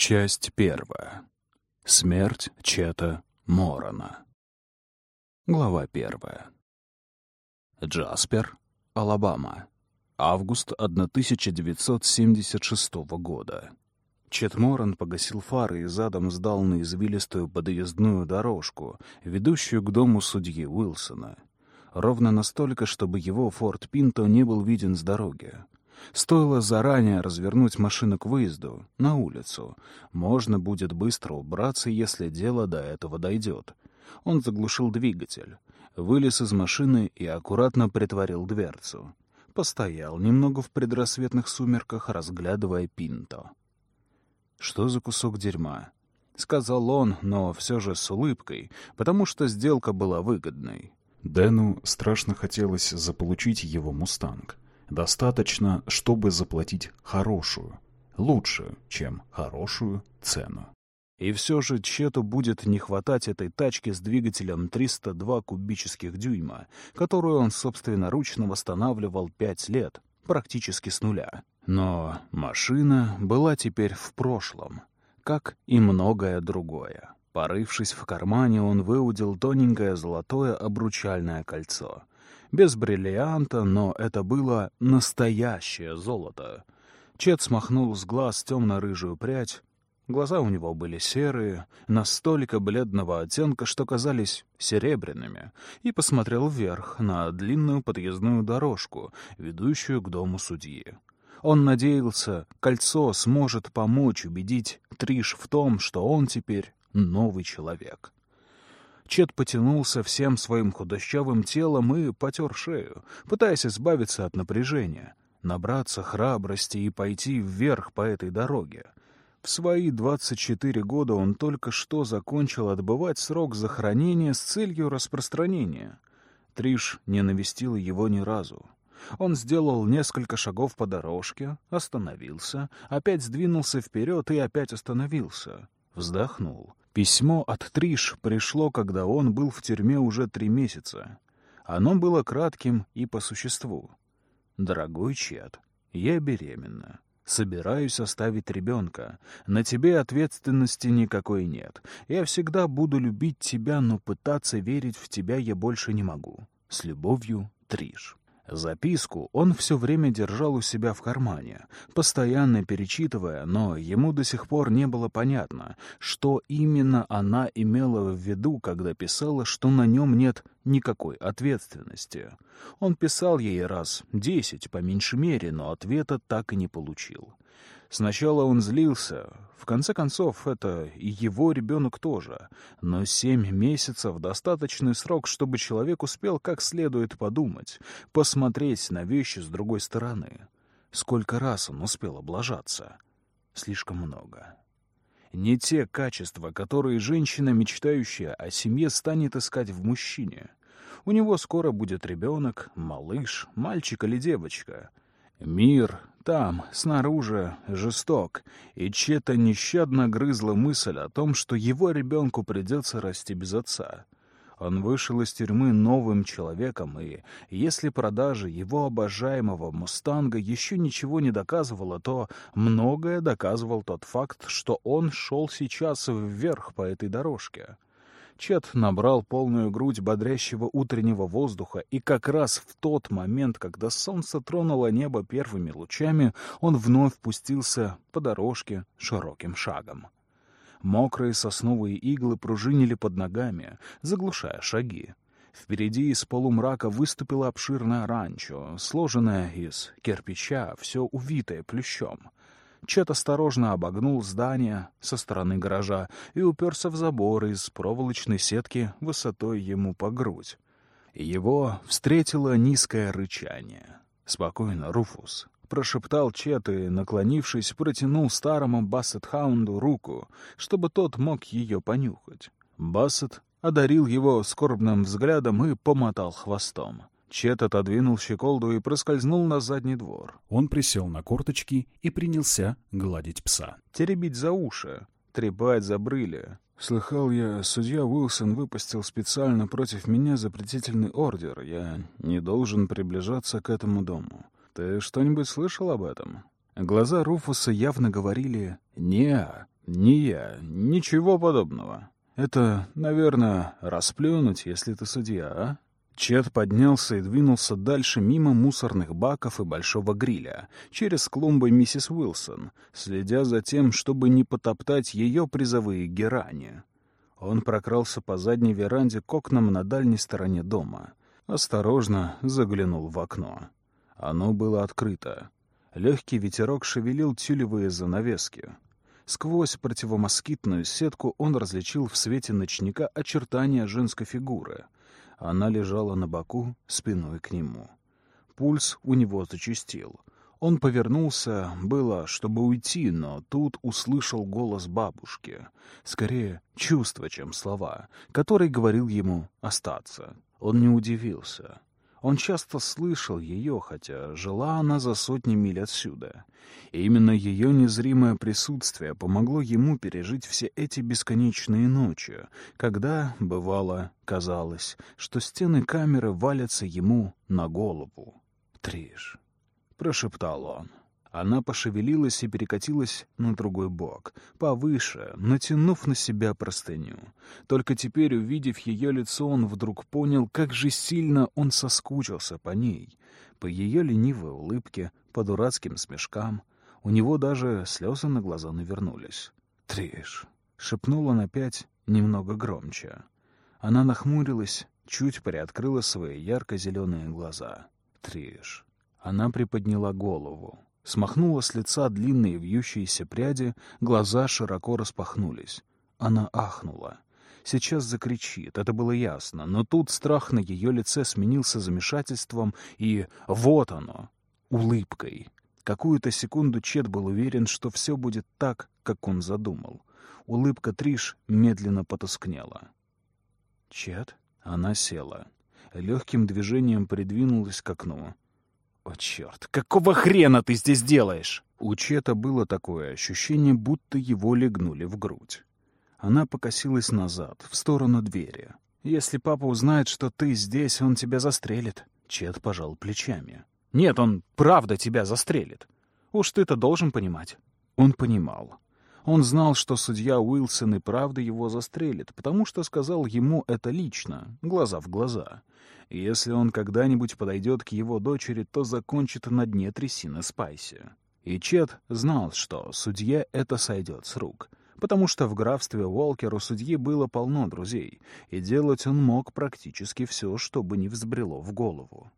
Часть первая. Смерть Чета Морона. Глава первая. Джаспер, Алабама. Август 1976 года. Чет Моран погасил фары и задом сдал на извилистую подъездную дорожку, ведущую к дому судьи Уилсона. Ровно настолько, чтобы его Форд Пинто не был виден с дороги. Стоило заранее развернуть машину к выезду, на улицу. Можно будет быстро убраться, если дело до этого дойдет. Он заглушил двигатель, вылез из машины и аккуратно притворил дверцу. Постоял немного в предрассветных сумерках, разглядывая Пинто. «Что за кусок дерьма?» — сказал он, но все же с улыбкой, потому что сделка была выгодной. Дэну страшно хотелось заполучить его «Мустанг». Достаточно, чтобы заплатить хорошую, лучше, чем хорошую цену. И все же Чету будет не хватать этой тачки с двигателем 302 кубических дюйма, которую он собственноручно восстанавливал пять лет, практически с нуля. Но машина была теперь в прошлом, как и многое другое. Порывшись в кармане, он выудил тоненькое золотое обручальное кольцо без бриллианта, но это было настоящее золото. Чет смахнул с глаз темно-рыжую прядь. Глаза у него были серые, настолько бледного оттенка, что казались серебряными, и посмотрел вверх на длинную подъездную дорожку, ведущую к дому судьи. Он надеялся, кольцо сможет помочь убедить Триш в том, что он теперь новый человек. Чет потянулся всем своим худощавым телом и потер шею, пытаясь избавиться от напряжения, набраться храбрости и пойти вверх по этой дороге. В свои 24 года он только что закончил отбывать срок захоронения с целью распространения. Триш не навестила его ни разу. Он сделал несколько шагов по дорожке, остановился, опять сдвинулся вперед и опять остановился. Вздохнул. Письмо от Триш пришло, когда он был в тюрьме уже три месяца. Оно было кратким и по существу. «Дорогой Чет, я беременна. Собираюсь оставить ребенка. На тебе ответственности никакой нет. Я всегда буду любить тебя, но пытаться верить в тебя я больше не могу. С любовью, Триш». Записку он все время держал у себя в кармане, постоянно перечитывая, но ему до сих пор не было понятно, что именно она имела в виду, когда писала, что на нем нет никакой ответственности. Он писал ей раз десять, по меньшей мере, но ответа так и не получил. Сначала он злился. В конце концов, это и его ребенок тоже. Но семь месяцев — достаточный срок, чтобы человек успел как следует подумать, посмотреть на вещи с другой стороны. Сколько раз он успел облажаться? Слишком много. Не те качества, которые женщина, мечтающая о семье, станет искать в мужчине. У него скоро будет ребенок, малыш, мальчик или девочка. Мир там, снаружи, жесток, и Чета нещадно грызла мысль о том, что его ребенку придется расти без отца. Он вышел из тюрьмы новым человеком, и если продажа его обожаемого «Мустанга» еще ничего не доказывала, то многое доказывал тот факт, что он шел сейчас вверх по этой дорожке. Чет набрал полную грудь бодрящего утреннего воздуха, и как раз в тот момент, когда солнце тронуло небо первыми лучами, он вновь пустился по дорожке широким шагом. Мокрые сосновые иглы пружинили под ногами, заглушая шаги. Впереди из полумрака выступило обширное ранчо, сложенное из кирпича, все увитое плющом. Чет осторожно обогнул здание со стороны гаража и уперся в забор из проволочной сетки высотой ему по грудь. Его встретило низкое рычание. «Спокойно, Руфус», — прошептал Чет и, наклонившись, протянул старому Бассет-хаунду руку, чтобы тот мог ее понюхать. Бассет одарил его скорбным взглядом и помотал хвостом. Чет отодвинул щеколду и проскользнул на задний двор. Он присел на корточки и принялся гладить пса. Теребить за уши, трепать за брыли. Слыхал я, судья Уилсон выпустил специально против меня запретительный ордер. Я не должен приближаться к этому дому. Ты что-нибудь слышал об этом? Глаза Руфуса явно говорили «Не, не я, ничего подобного». Это, наверное, расплюнуть, если ты судья, а? Чет поднялся и двинулся дальше мимо мусорных баков и большого гриля, через клумбы миссис Уилсон, следя за тем, чтобы не потоптать ее призовые герани. Он прокрался по задней веранде к окнам на дальней стороне дома. Осторожно заглянул в окно. Оно было открыто. Легкий ветерок шевелил тюлевые занавески. Сквозь противомоскитную сетку он различил в свете ночника очертания женской фигуры — она лежала на боку, спиной к нему. Пульс у него зачастил. Он повернулся, было, чтобы уйти, но тут услышал голос бабушки. Скорее, чувство, чем слова, который говорил ему остаться. Он не удивился. Он часто слышал ее, хотя жила она за сотни миль отсюда. И именно ее незримое присутствие помогло ему пережить все эти бесконечные ночи, когда, бывало, казалось, что стены камеры валятся ему на голову. «Триш», — прошептал он. Она пошевелилась и перекатилась на другой бок, повыше, натянув на себя простыню. Только теперь, увидев ее лицо, он вдруг понял, как же сильно он соскучился по ней, по ее ленивой улыбке, по дурацким смешкам. У него даже слезы на глаза навернулись. «Триш!» — шепнул он опять немного громче. Она нахмурилась, чуть приоткрыла свои ярко-зеленые глаза. «Триш!» Она приподняла голову. Смахнула с лица длинные вьющиеся пряди, глаза широко распахнулись. Она ахнула. Сейчас закричит, это было ясно, но тут страх на ее лице сменился замешательством, и вот оно, улыбкой. Какую-то секунду Чет был уверен, что все будет так, как он задумал. Улыбка Триш медленно потускнела. «Чет?» Она села. Легким движением придвинулась к окну. «О, черт! Какого хрена ты здесь делаешь?» У Чета было такое ощущение, будто его легнули в грудь. Она покосилась назад, в сторону двери. «Если папа узнает, что ты здесь, он тебя застрелит». Чет пожал плечами. «Нет, он правда тебя застрелит. Уж ты-то должен понимать». Он понимал. Он знал, что судья Уилсон и правда его застрелит, потому что сказал ему это лично, глаза в глаза. И если он когда-нибудь подойдет к его дочери, то закончит на дне трясины Спайси. И Чет знал, что судье это сойдет с рук, потому что в графстве Уолкер у судьи было полно друзей, и делать он мог практически все, чтобы не взбрело в голову.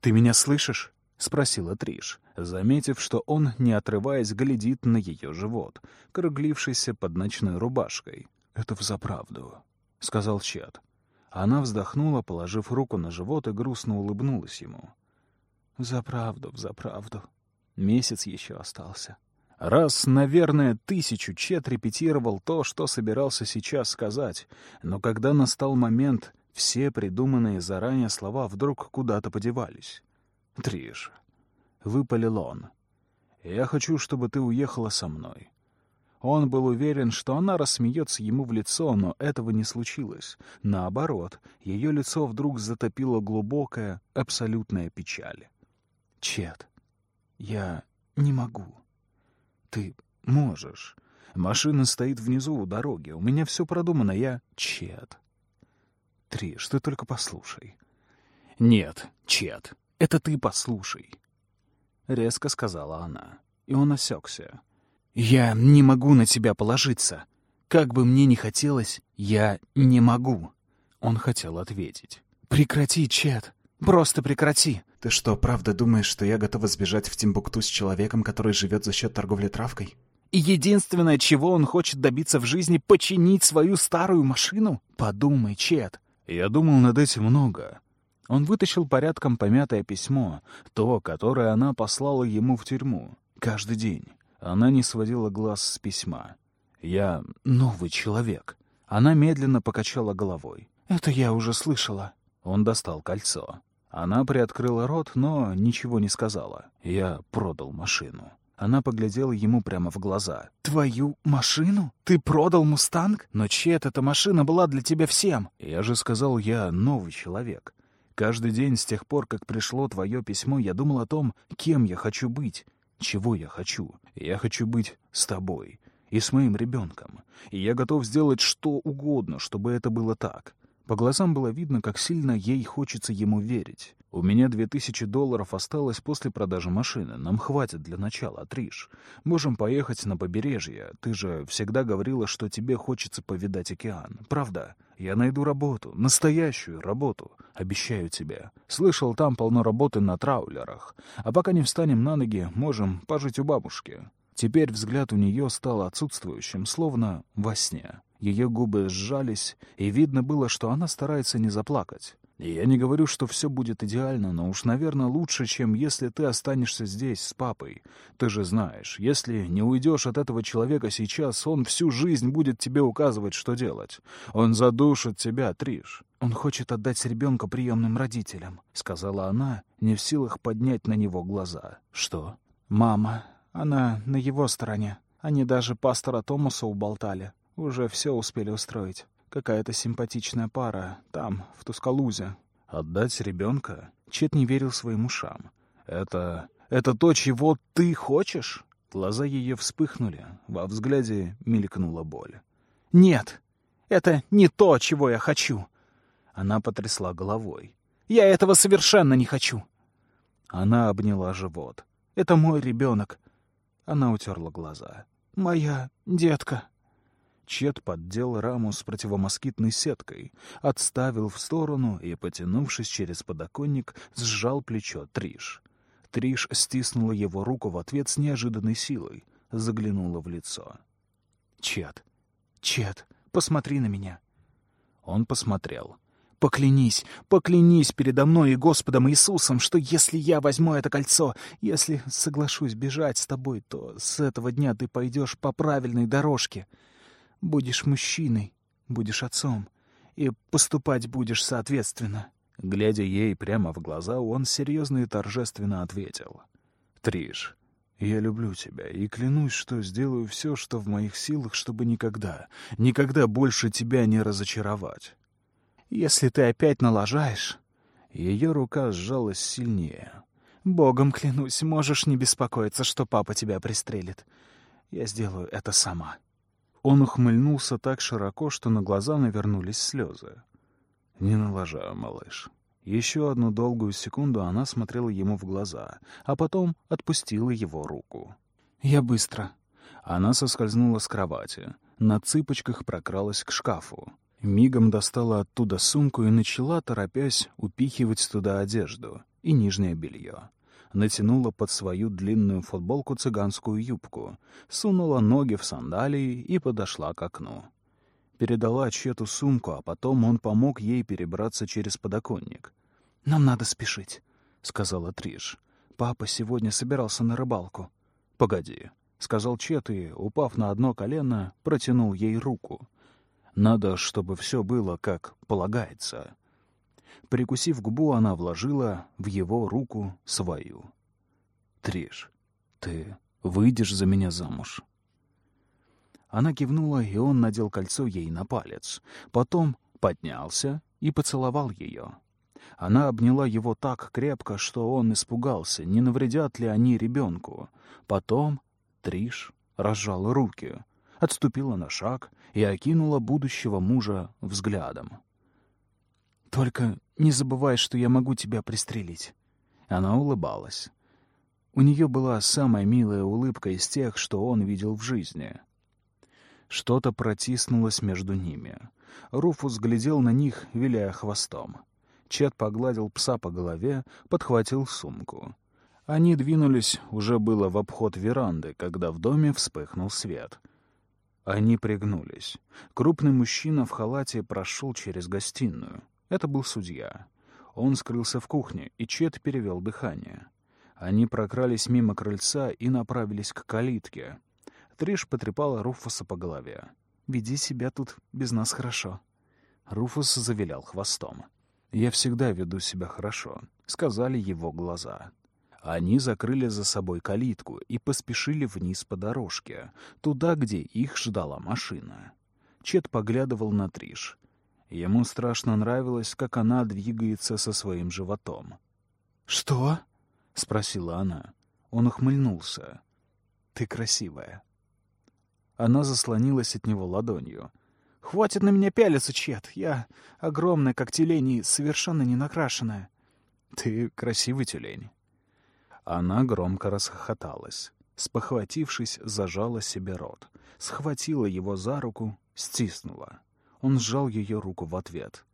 «Ты меня слышишь?» — спросила Триш, заметив, что он, не отрываясь, глядит на ее живот, круглившийся под ночной рубашкой. «Это взаправду», — сказал Чет. Она вздохнула, положив руку на живот и грустно улыбнулась ему. «Взаправду, взаправду. Месяц еще остался». Раз, наверное, тысячу Чет репетировал то, что собирался сейчас сказать, но когда настал момент, все придуманные заранее слова вдруг куда-то подевались. Триш, — выпалил он, — я хочу, чтобы ты уехала со мной. Он был уверен, что она рассмеется ему в лицо, но этого не случилось. Наоборот, ее лицо вдруг затопило глубокая, абсолютная печаль. «Чет, я не могу. Ты можешь. Машина стоит внизу у дороги. У меня все продумано. Я... Чет. Триш, ты только послушай. Нет, Чет, это ты послушай. Резко сказала она. И он осекся. Я не могу на тебя положиться. Как бы мне ни хотелось, я не могу. Он хотел ответить. Прекрати, Чет. Просто прекрати. Ты что, правда думаешь, что я готова сбежать в Тимбукту с человеком, который живет за счет торговли травкой? И единственное, чего он хочет добиться в жизни, починить свою старую машину? Подумай, Чет. Я думал над этим много. Он вытащил порядком помятое письмо, то, которое она послала ему в тюрьму. Каждый день. Она не сводила глаз с письма. «Я новый человек». Она медленно покачала головой. «Это я уже слышала». Он достал кольцо. Она приоткрыла рот, но ничего не сказала. «Я продал машину». Она поглядела ему прямо в глаза. «Твою машину? Ты продал «Мустанг»? Но чья эта машина была для тебя всем?» «Я же сказал, я новый человек. Каждый день с тех пор, как пришло твое письмо, я думал о том, кем я хочу быть. чего я хочу. Я хочу быть с тобой и с моим ребенком. И я готов сделать что угодно, чтобы это было так. По глазам было видно, как сильно ей хочется ему верить. «У меня две тысячи долларов осталось после продажи машины. Нам хватит для начала, Триш. Можем поехать на побережье. Ты же всегда говорила, что тебе хочется повидать океан. Правда? Я найду работу. Настоящую работу. Обещаю тебе. Слышал, там полно работы на траулерах. А пока не встанем на ноги, можем пожить у бабушки». Теперь взгляд у нее стал отсутствующим, словно во сне. Ее губы сжались, и видно было, что она старается не заплакать. Я не говорю, что все будет идеально, но уж, наверное, лучше, чем если ты останешься здесь с папой. Ты же знаешь, если не уйдешь от этого человека сейчас, он всю жизнь будет тебе указывать, что делать. Он задушит тебя, Триш. Он хочет отдать ребенка приемным родителям, — сказала она, не в силах поднять на него глаза. Что? Мама. Она на его стороне. Они даже пастора Томаса уболтали. Уже все успели устроить. Какая-то симпатичная пара там, в Тускалузе. Отдать ребенка? Чет не верил своим ушам. Это... это то, чего ты хочешь? Глаза ее вспыхнули, во взгляде мелькнула боль. «Нет, это не то, чего я хочу!» Она потрясла головой. «Я этого совершенно не хочу!» Она обняла живот. «Это мой ребенок!» Она утерла глаза. «Моя детка!» Чет поддел раму с противомоскитной сеткой, отставил в сторону и, потянувшись через подоконник, сжал плечо Триш. Триш стиснула его руку в ответ с неожиданной силой, заглянула в лицо. «Чет! Чет! Посмотри на меня!» Он посмотрел. «Поклянись, поклянись передо мной и Господом Иисусом, что если я возьму это кольцо, если соглашусь бежать с тобой, то с этого дня ты пойдешь по правильной дорожке. Будешь мужчиной, будешь отцом, и поступать будешь соответственно». Глядя ей прямо в глаза, он серьезно и торжественно ответил. «Триш, я люблю тебя и клянусь, что сделаю все, что в моих силах, чтобы никогда, никогда больше тебя не разочаровать. Если ты опять налажаешь...» Ее рука сжалась сильнее. «Богом клянусь, можешь не беспокоиться, что папа тебя пристрелит. Я сделаю это сама». Он ухмыльнулся так широко, что на глаза навернулись слезы. «Не налажаю, малыш». Еще одну долгую секунду она смотрела ему в глаза, а потом отпустила его руку. «Я быстро». Она соскользнула с кровати, на цыпочках прокралась к шкафу. Мигом достала оттуда сумку и начала, торопясь, упихивать туда одежду и нижнее белье натянула под свою длинную футболку цыганскую юбку, сунула ноги в сандалии и подошла к окну. Передала Чету сумку, а потом он помог ей перебраться через подоконник. «Нам надо спешить», — сказала Триш. «Папа сегодня собирался на рыбалку». «Погоди», — сказал Чет и, упав на одно колено, протянул ей руку. «Надо, чтобы все было как полагается». Прикусив губу, она вложила в его руку свою. «Триш, ты выйдешь за меня замуж?» Она кивнула, и он надел кольцо ей на палец. Потом поднялся и поцеловал ее. Она обняла его так крепко, что он испугался, не навредят ли они ребенку. Потом Триш разжала руки, отступила на шаг и окинула будущего мужа взглядом. «Только не забывай, что я могу тебя пристрелить». Она улыбалась. У нее была самая милая улыбка из тех, что он видел в жизни. Что-то протиснулось между ними. Руфус глядел на них, виляя хвостом. Чет погладил пса по голове, подхватил сумку. Они двинулись, уже было в обход веранды, когда в доме вспыхнул свет. Они пригнулись. Крупный мужчина в халате прошел через гостиную. Это был судья. Он скрылся в кухне, и Чет перевел дыхание. Они прокрались мимо крыльца и направились к калитке. Триш потрепала Руфуса по голове. «Веди себя тут без нас хорошо». Руфус завилял хвостом. «Я всегда веду себя хорошо», — сказали его глаза. Они закрыли за собой калитку и поспешили вниз по дорожке, туда, где их ждала машина. Чет поглядывал на Триш. Ему страшно нравилось, как она двигается со своим животом. «Что?» — спросила она. Он ухмыльнулся. «Ты красивая». Она заслонилась от него ладонью. «Хватит на меня пялиться, Чет. Я огромная, как тюлень, и совершенно не накрашенная». «Ты красивый тюлень». Она громко расхохоталась. Спохватившись, зажала себе рот. Схватила его за руку, стиснула. Он сжал ее руку в ответ.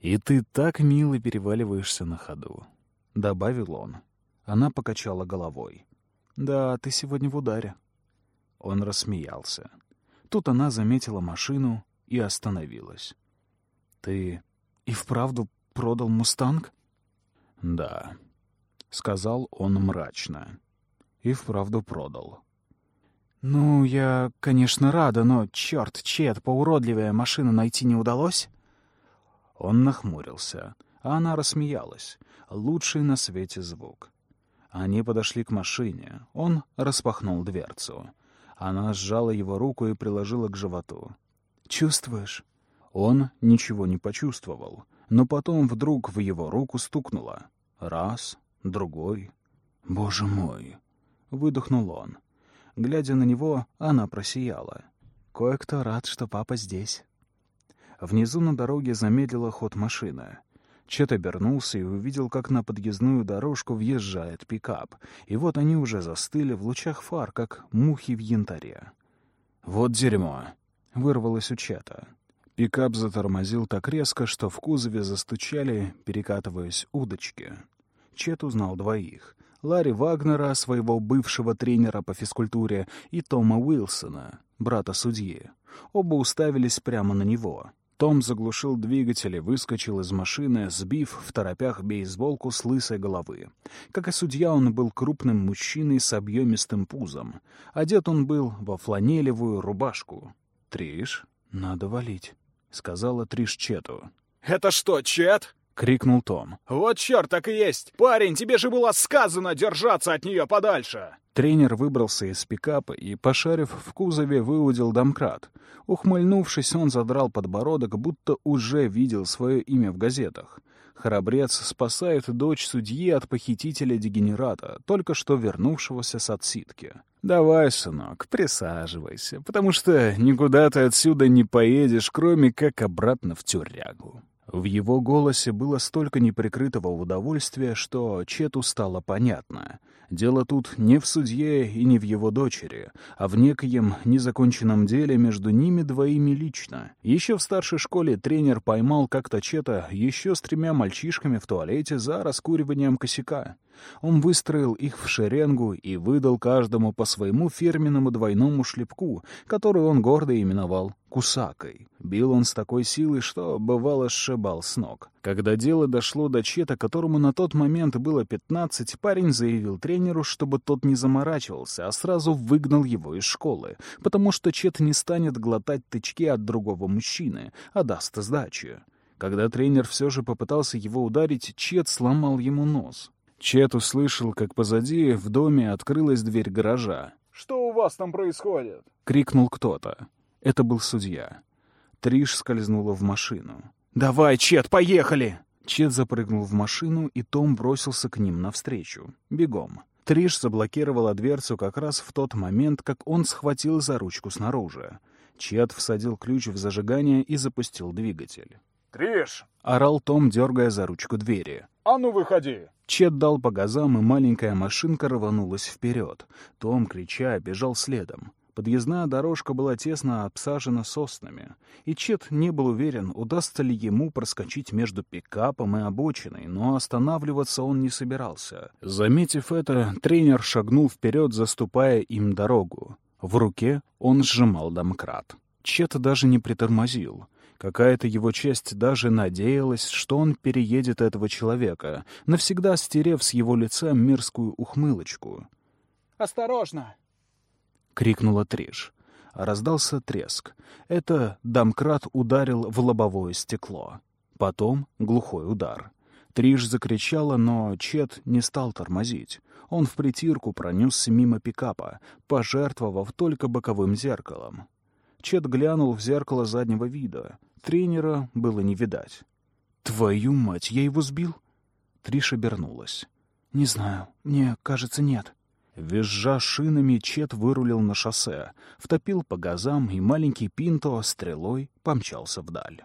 «И ты так мило переваливаешься на ходу», — добавил он. Она покачала головой. «Да, ты сегодня в ударе». Он рассмеялся. Тут она заметила машину и остановилась. «Ты и вправду продал «Мустанг»?» «Да», — сказал он мрачно. «И вправду продал». «Ну, я, конечно, рада, но, черт, Чет, поуродливая машина найти не удалось?» Он нахмурился, а она рассмеялась. Лучший на свете звук. Они подошли к машине. Он распахнул дверцу. Она сжала его руку и приложила к животу. «Чувствуешь?» Он ничего не почувствовал, но потом вдруг в его руку стукнуло. Раз, другой. «Боже мой!» — выдохнул он. Глядя на него, она просияла. «Кое-кто рад, что папа здесь». Внизу на дороге замедлила ход машина. Чет обернулся и увидел, как на подъездную дорожку въезжает пикап. И вот они уже застыли в лучах фар, как мухи в янтаре. «Вот дерьмо!» — вырвалось у Чета. Пикап затормозил так резко, что в кузове застучали, перекатываясь удочки. Чет узнал двоих. Ларри Вагнера, своего бывшего тренера по физкультуре, и Тома Уилсона, брата судьи. Оба уставились прямо на него. Том заглушил двигатель и выскочил из машины, сбив в торопях бейсболку с лысой головы. Как и судья, он был крупным мужчиной с объемистым пузом. Одет он был во фланелевую рубашку. «Триш, надо валить», — сказала Триш Чету. «Это что, Чет?» — крикнул Том. «Вот черт, так и есть! Парень, тебе же было сказано держаться от нее подальше!» Тренер выбрался из пикапа и, пошарив в кузове, выудил домкрат. Ухмыльнувшись, он задрал подбородок, будто уже видел свое имя в газетах. Храбрец спасает дочь судьи от похитителя-дегенерата, только что вернувшегося с отсидки. «Давай, сынок, присаживайся, потому что никуда ты отсюда не поедешь, кроме как обратно в тюрягу». В его голосе было столько неприкрытого удовольствия, что Чету стало понятно. Дело тут не в судье и не в его дочери, а в некоем незаконченном деле между ними двоими лично. Еще в старшей школе тренер поймал как-то Чета еще с тремя мальчишками в туалете за раскуриванием косяка. Он выстроил их в шеренгу и выдал каждому по своему фирменному двойному шлепку, который он гордо именовал «кусакой». Бил он с такой силой, что, бывало, сшибал с ног. Когда дело дошло до Чета, которому на тот момент было пятнадцать, парень заявил тренеру, чтобы тот не заморачивался, а сразу выгнал его из школы, потому что Чет не станет глотать тычки от другого мужчины, а даст сдачи. Когда тренер все же попытался его ударить, Чет сломал ему нос. Чет услышал, как позади в доме открылась дверь гаража. «Что у вас там происходит?» — крикнул кто-то. Это был судья. Триш скользнула в машину. «Давай, Чет, поехали!» Чет запрыгнул в машину, и Том бросился к ним навстречу. Бегом. Триш заблокировала дверцу как раз в тот момент, как он схватил за ручку снаружи. Чет всадил ключ в зажигание и запустил двигатель. «Триш!» — орал Том, дергая за ручку двери. «А ну, выходи!» Чет дал по газам, и маленькая машинка рванулась вперед. Том, крича, бежал следом. Подъездная дорожка была тесно обсажена соснами, и Чет не был уверен, удастся ли ему проскочить между пикапом и обочиной, но останавливаться он не собирался. Заметив это, тренер шагнул вперед, заступая им дорогу. В руке он сжимал домкрат. Чет даже не притормозил. Какая-то его часть даже надеялась, что он переедет этого человека, навсегда стерев с его лица мирскую ухмылочку. «Осторожно!» — крикнула Триш. Раздался треск. Это домкрат ударил в лобовое стекло. Потом глухой удар. Триш закричала, но Чет не стал тормозить. Он в притирку пронесся мимо пикапа, пожертвовав только боковым зеркалом. Чет глянул в зеркало заднего вида. Тренера было не видать. «Твою мать, я его сбил?» Триш обернулась. «Не знаю. Мне кажется, нет». Визжа шинами, Чет вырулил на шоссе, втопил по газам, и маленький Пинто стрелой помчался вдаль.